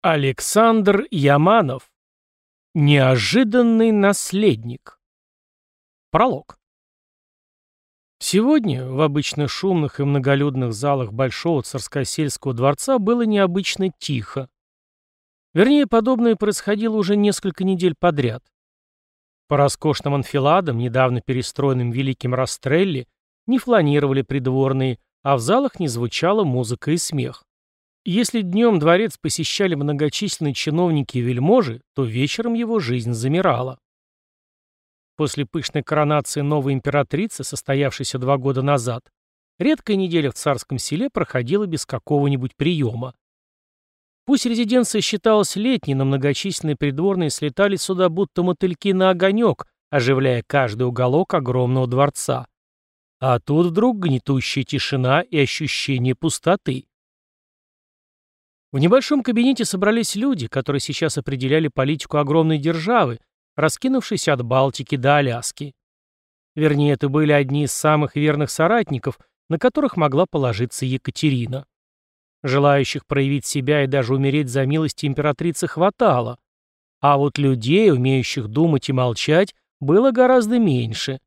Александр Яманов. Неожиданный наследник. Пролог. Сегодня в обычно шумных и многолюдных залах Большого Царскосельского дворца было необычно тихо. Вернее, подобное происходило уже несколько недель подряд. По роскошным анфиладам, недавно перестроенным Великим Растрелли, не фланировали придворные, а в залах не звучала музыка и смех. Если днем дворец посещали многочисленные чиновники и вельможи, то вечером его жизнь замирала. После пышной коронации новой императрицы, состоявшейся два года назад, редкая неделя в царском селе проходила без какого-нибудь приема. Пусть резиденция считалась летней, но многочисленные придворные слетали сюда будто мотыльки на огонек, оживляя каждый уголок огромного дворца. А тут вдруг гнетущая тишина и ощущение пустоты. В небольшом кабинете собрались люди, которые сейчас определяли политику огромной державы, раскинувшейся от Балтики до Аляски. Вернее, это были одни из самых верных соратников, на которых могла положиться Екатерина. Желающих проявить себя и даже умереть за милости императрицы хватало. А вот людей, умеющих думать и молчать, было гораздо меньше.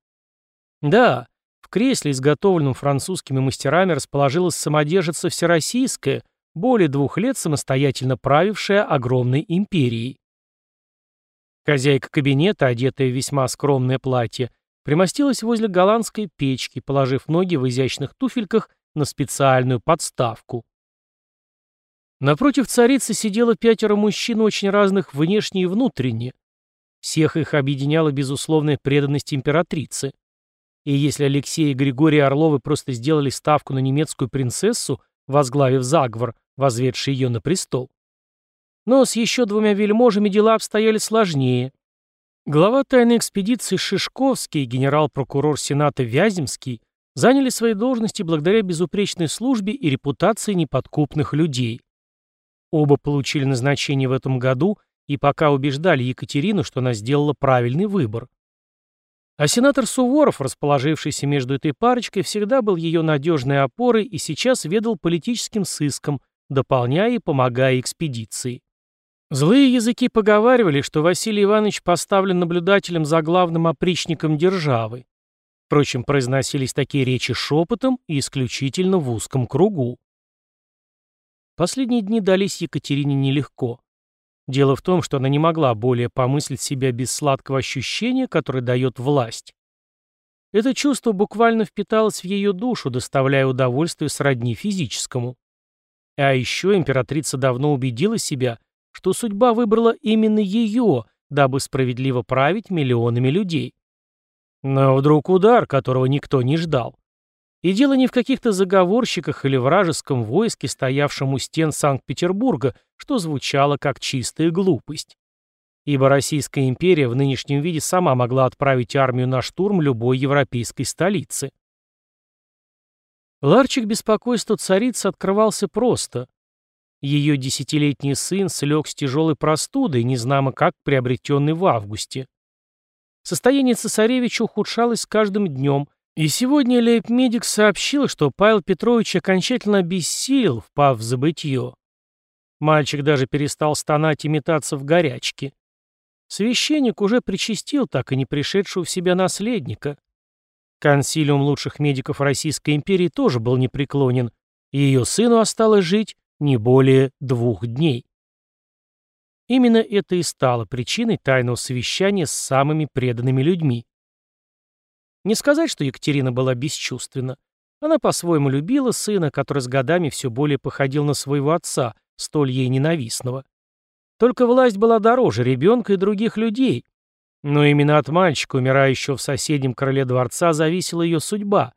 Да, в кресле, изготовленном французскими мастерами, расположилась самодержица всероссийская, более двух лет самостоятельно правившая огромной империей. Хозяйка кабинета, одетая в весьма скромное платье, примостилась возле голландской печки, положив ноги в изящных туфельках на специальную подставку. Напротив царицы сидело пятеро мужчин очень разных внешне и внутренне. Всех их объединяла безусловная преданность императрице. И если Алексей и Григорий Орловы просто сделали ставку на немецкую принцессу, возглавив заговор, возведший ее на престол. Но с еще двумя вельможами дела обстояли сложнее. Глава тайной экспедиции Шишковский и генерал-прокурор Сената Вяземский заняли свои должности благодаря безупречной службе и репутации неподкупных людей. Оба получили назначение в этом году и пока убеждали Екатерину, что она сделала правильный выбор. А сенатор Суворов, расположившийся между этой парочкой, всегда был ее надежной опорой и сейчас ведал политическим сыском, дополняя и помогая экспедиции. Злые языки поговаривали, что Василий Иванович поставлен наблюдателем за главным опричником державы. Впрочем, произносились такие речи шепотом и исключительно в узком кругу. Последние дни дались Екатерине нелегко. Дело в том, что она не могла более помыслить себя без сладкого ощущения, которое дает власть. Это чувство буквально впиталось в ее душу, доставляя удовольствие сродни физическому. А еще императрица давно убедила себя, что судьба выбрала именно ее, дабы справедливо править миллионами людей. Но вдруг удар, которого никто не ждал. И дело не в каких-то заговорщиках или вражеском войске, стоявшем у стен Санкт-Петербурга, что звучало как чистая глупость. Ибо Российская империя в нынешнем виде сама могла отправить армию на штурм любой европейской столицы. Ларчик беспокойства царицы открывался просто. Ее десятилетний сын слег с тяжелой простудой, незнамо как приобретенный в августе. Состояние цесаревича ухудшалось с каждым днем – и сегодня лейб-медик сообщил, что Павел Петрович окончательно обессилел, впав в забытье. Мальчик даже перестал стонать и метаться в горячке. Священник уже причастил так и не пришедшего в себя наследника. Консилиум лучших медиков Российской империи тоже был непреклонен, и ее сыну осталось жить не более двух дней. Именно это и стало причиной тайного совещания с самыми преданными людьми. Не сказать, что Екатерина была бесчувственна. Она по-своему любила сына, который с годами все более походил на своего отца, столь ей ненавистного. Только власть была дороже ребенка и других людей. Но именно от мальчика, умирающего в соседнем крыле дворца, зависела ее судьба.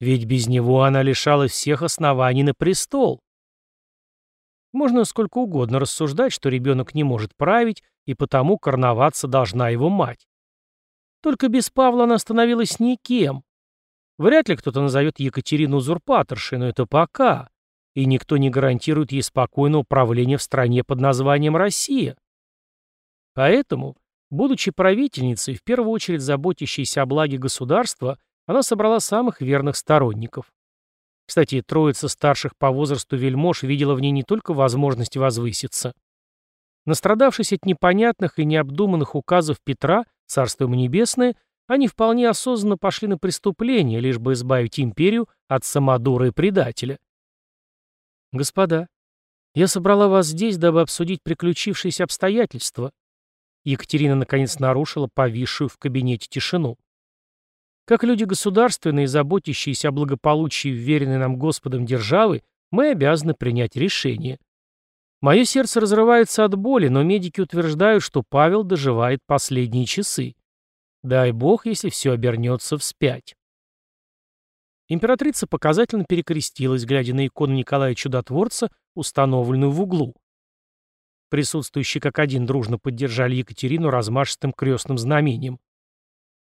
Ведь без него она лишалась всех оснований на престол. Можно сколько угодно рассуждать, что ребенок не может править, и потому короноваться должна его мать. Только без Павла она становилась никем. Вряд ли кто-то назовет Екатерину узурпаторшей, но это пока. И никто не гарантирует ей спокойного управления в стране под названием Россия. Поэтому, будучи правительницей, в первую очередь заботящейся о благе государства, она собрала самых верных сторонников. Кстати, троица старших по возрасту вельмож видела в ней не только возможность возвыситься, Настрадавшись от непонятных и необдуманных указов Петра, царство ему небесное, они вполне осознанно пошли на преступление, лишь бы избавить империю от самодура и предателя. «Господа, я собрала вас здесь, дабы обсудить приключившиеся обстоятельства». Екатерина наконец нарушила повисшую в кабинете тишину. Как люди государственные, заботящиеся о благополучии вверенной нам Господом державы, мы обязаны принять решение. Мое сердце разрывается от боли, но медики утверждают, что Павел доживает последние часы. Дай бог, если все обернется вспять. Императрица показательно перекрестилась, глядя на икону Николая Чудотворца, установленную в углу. Присутствующие как один дружно поддержали Екатерину размашистым крестным знамением.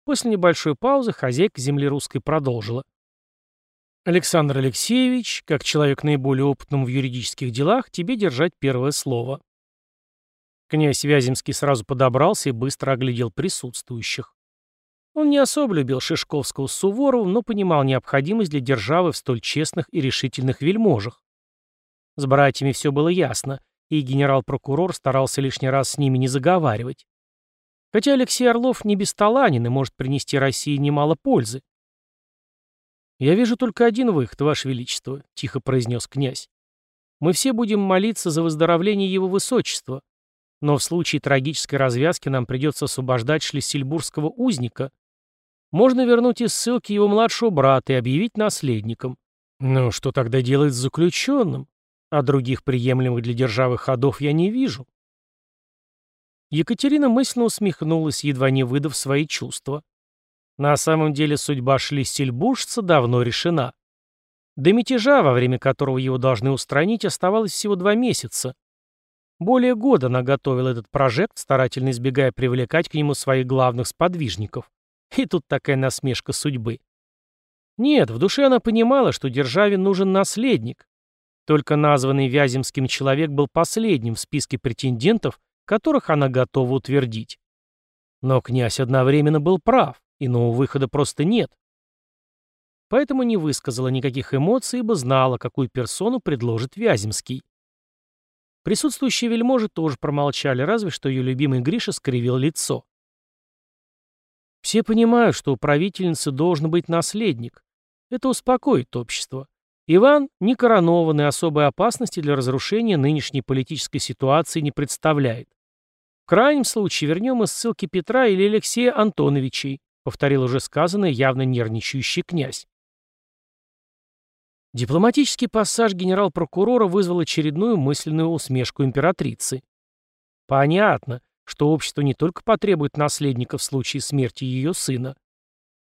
После небольшой паузы хозяйка земли русской продолжила. Александр Алексеевич, как человек наиболее опытным в юридических делах, тебе держать первое слово. Князь Вяземский сразу подобрался и быстро оглядел присутствующих. Он не особо любил Шишковского с Суворовым, но понимал необходимость для державы в столь честных и решительных вельможах. С братьями все было ясно, и генерал-прокурор старался лишний раз с ними не заговаривать. Хотя Алексей Орлов не бесталанен и может принести России немало пользы. «Я вижу только один выход, Ваше Величество», — тихо произнес князь. «Мы все будем молиться за выздоровление Его Высочества. Но в случае трагической развязки нам придется освобождать шлиссельбургского узника. Можно вернуть из ссылки его младшего брата и объявить наследником. Но что тогда делать с заключенным? А других приемлемых для державы ходов я не вижу». Екатерина мысленно усмехнулась, едва не выдав свои чувства. На самом деле судьба шлиссельбуржца давно решена. До мятежа, во время которого его должны устранить, оставалось всего два месяца. Более года она готовила этот прожект, старательно избегая привлекать к нему своих главных сподвижников. И тут такая насмешка судьбы. Нет, в душе она понимала, что державе нужен наследник. Только названный Вяземским человек был последним в списке претендентов, которых она готова утвердить. Но князь одновременно был прав. Иного выхода просто нет. Поэтому не высказала никаких эмоций, ибо знала, какую персону предложит Вяземский. Присутствующие вельможи тоже промолчали, разве что ее любимый Гриша скривил лицо. Все понимают, что у правительницы должен быть наследник. Это успокоит общество. Иван, не коронованный, особой опасности для разрушения нынешней политической ситуации не представляет. В крайнем случае вернем из ссылки Петра или Алексея Антоновичей, повторил уже сказанное явно нервничающий князь. Дипломатический пассаж генерал-прокурора вызвал очередную мысленную усмешку императрицы. Понятно, что общество не только потребует наследника в случае смерти ее сына.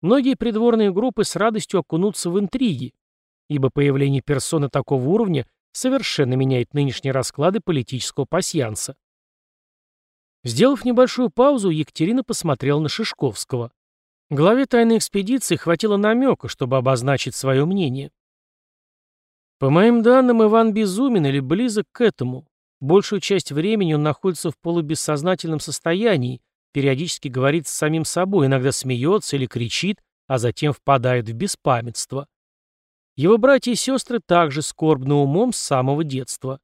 Многие придворные группы с радостью окунутся в интриги, ибо появление персоны такого уровня совершенно меняет нынешние расклады политического пасьянса. Сделав небольшую паузу, Екатерина посмотрела на Шишковского. Главе тайной экспедиции хватило намека, чтобы обозначить свое мнение. По моим данным, Иван безумен или близок к этому. Большую часть времени он находится в полубессознательном состоянии, периодически говорит с самим собой, иногда смеется или кричит, а затем впадает в беспамятство. Его братья и сестры также скорбны умом с самого детства.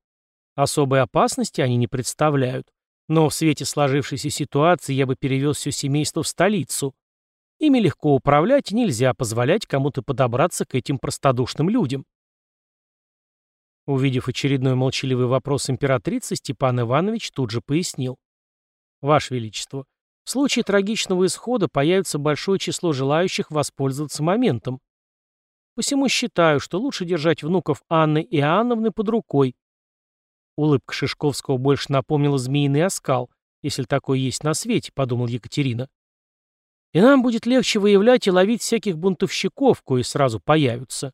Особой опасности они не представляют. Но в свете сложившейся ситуации я бы перевел все семейство в столицу, Ими легко управлять, нельзя позволять кому-то подобраться к этим простодушным людям. Увидев очередной молчаливый вопрос императрицы, Степан Иванович тут же пояснил. «Ваше Величество, в случае трагичного исхода появится большое число желающих воспользоваться моментом. Посему считаю, что лучше держать внуков Анны и Иоанновны под рукой». Улыбка Шишковского больше напомнила змеиный оскал, если такое есть на свете, подумал Екатерина. И нам будет легче выявлять и ловить всяких бунтовщиков, кои сразу появятся.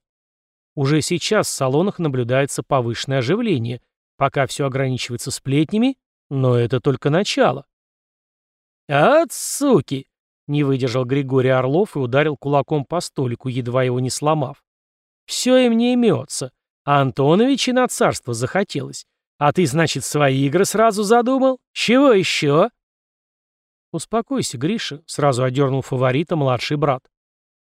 Уже сейчас в салонах наблюдается повышенное оживление, пока все ограничивается сплетнями, но это только начало. «От суки!» — не выдержал Григорий Орлов и ударил кулаком по столику, едва его не сломав. «Все им не имется. А Антонович и на царство захотелось. А ты, значит, свои игры сразу задумал? Чего еще?» «Успокойся, Гриша», — сразу одернул фаворита младший брат.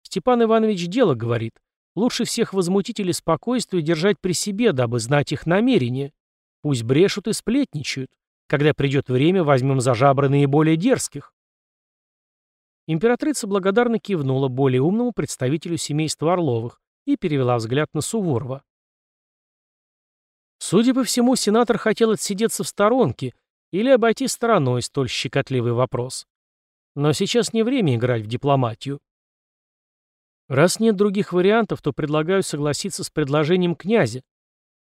«Степан Иванович дело говорит. Лучше всех возмутителей спокойствия держать при себе, дабы знать их намерения. Пусть брешут и сплетничают. Когда придет время, возьмем за жабры наиболее дерзких. Императрица благодарно кивнула более умному представителю семейства Орловых и перевела взгляд на Суворова. Судя по всему, сенатор хотел отсидеться в сторонке или обойти стороной столь щекотливый вопрос. Но сейчас не время играть в дипломатию. Раз нет других вариантов, то предлагаю согласиться с предложением князя.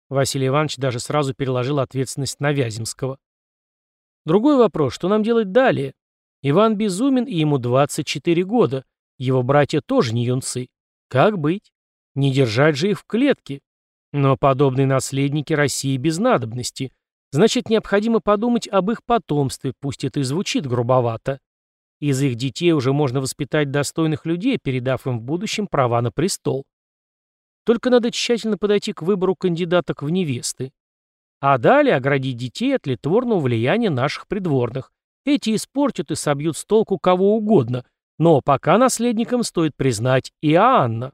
Василий Иванович даже сразу переложил ответственность на Вяземского. Другой вопрос, что нам делать далее? Иван безумен, и ему 24 года. Его братья тоже не юнцы. Как быть? Не держать же их в клетке. Но подобные наследники России без надобности. Значит, необходимо подумать об их потомстве, пусть это и звучит грубовато. Из их детей уже можно воспитать достойных людей, передав им в будущем права на престол. Только надо тщательно подойти к выбору кандидаток в невесты. А далее оградить детей от литворного влияния наших придворных. Эти испортят и собьют с толку кого угодно, но пока наследником стоит признать Иоанна.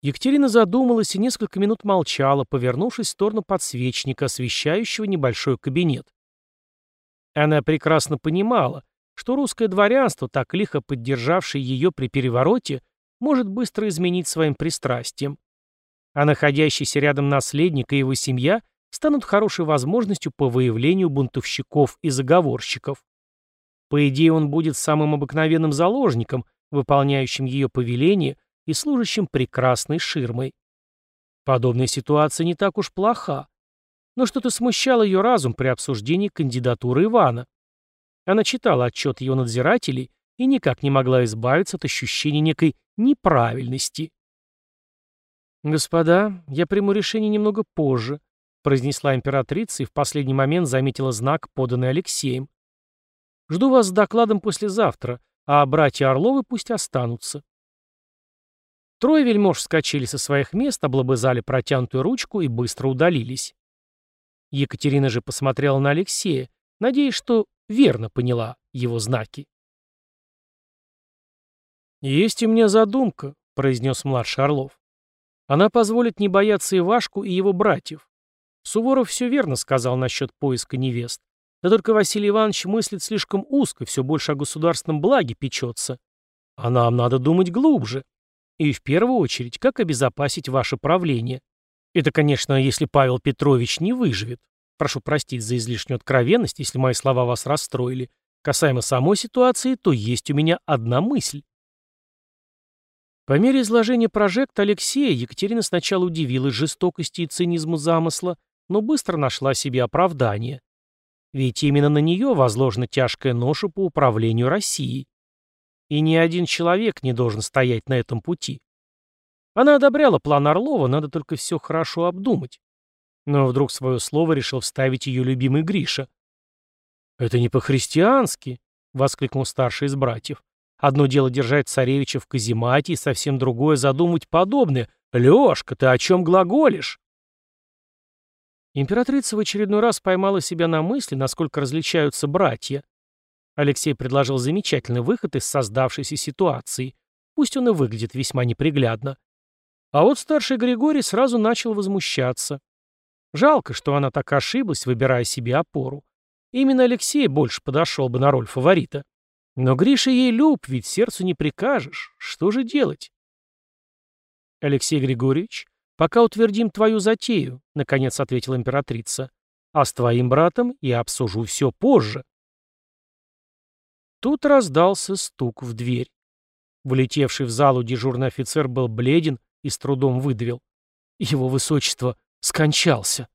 Екатерина задумалась и несколько минут молчала, повернувшись в сторону подсвечника, освещающего небольшой кабинет. Она прекрасно понимала, что русское дворянство, так лихо поддержавшее ее при перевороте, может быстро изменить своим пристрастием. А находящийся рядом наследник и его семья станут хорошей возможностью по выявлению бунтовщиков и заговорщиков. По идее, он будет самым обыкновенным заложником, выполняющим ее повеление и служащим прекрасной ширмой. Подобная ситуация не так уж плоха но что-то смущало ее разум при обсуждении кандидатуры Ивана. Она читала отчет ее надзирателей и никак не могла избавиться от ощущения некой неправильности. «Господа, я приму решение немного позже», произнесла императрица и в последний момент заметила знак, поданный Алексеем. «Жду вас с докладом послезавтра, а братья Орловы пусть останутся». Трое вельмож вскочили со своих мест, облобызали протянутую ручку и быстро удалились. Екатерина же посмотрела на Алексея, надеясь, что верно поняла его знаки. «Есть у меня задумка», — произнес младший Орлов. «Она позволит не бояться Ивашку и его братьев. Суворов все верно сказал насчет поиска невест. Да только Василий Иванович мыслит слишком узко, все больше о государственном благе печется. А нам надо думать глубже. И в первую очередь, как обезопасить ваше правление. Это, конечно, если Павел Петрович не выживет. Прошу простить за излишнюю откровенность, если мои слова вас расстроили. Касаемо самой ситуации, то есть у меня одна мысль. По мере изложения прожекта Алексея Екатерина сначала удивилась жестокости и цинизму замысла, но быстро нашла себе оправдание. Ведь именно на нее возложена тяжкая ноша по управлению Россией. И ни один человек не должен стоять на этом пути. Она одобряла план Орлова, надо только все хорошо обдумать. Но вдруг свое слово решил вставить ее любимый Гриша. «Это не по-христиански», — воскликнул старший из братьев. «Одно дело держать царевича в каземате, и совсем другое задумать подобное. Лешка, ты о чем глаголишь?» Императрица в очередной раз поймала себя на мысли, насколько различаются братья. Алексей предложил замечательный выход из создавшейся ситуации. Пусть он и выглядит весьма неприглядно. А вот старший Григорий сразу начал возмущаться. Жалко, что она так ошиблась, выбирая себе опору. Именно Алексей больше подошел бы на роль фаворита. Но Гриша ей люб, ведь сердцу не прикажешь. Что же делать? Алексей Григорьевич, пока утвердим твою затею, наконец ответила императрица. А с твоим братом я обсужу все позже. Тут раздался стук в дверь. Влетевший в залу дежурный офицер был бледен и с трудом выдавил. Его высочество скончался.